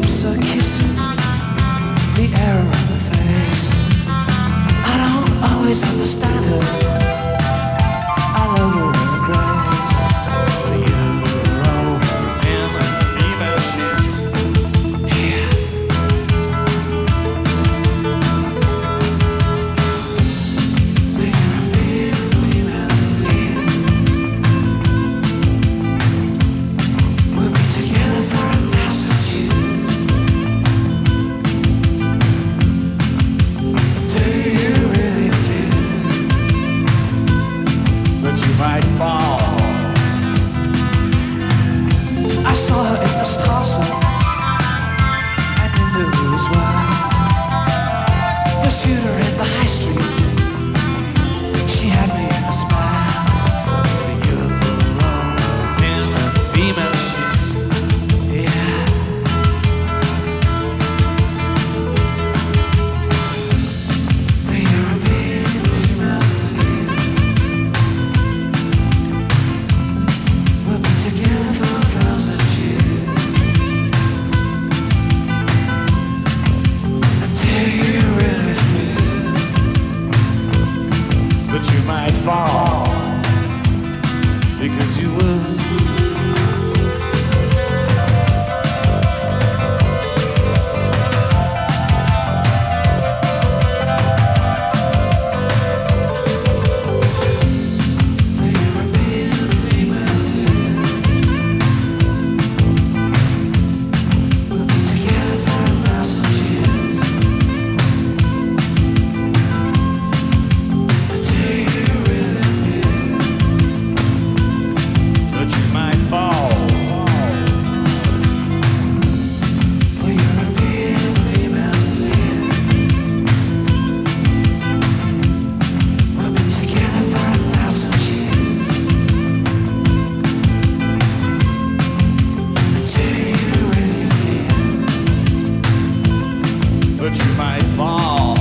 lips are kissing the air on her face. I don't always understand her. Fall, because you will. Oh.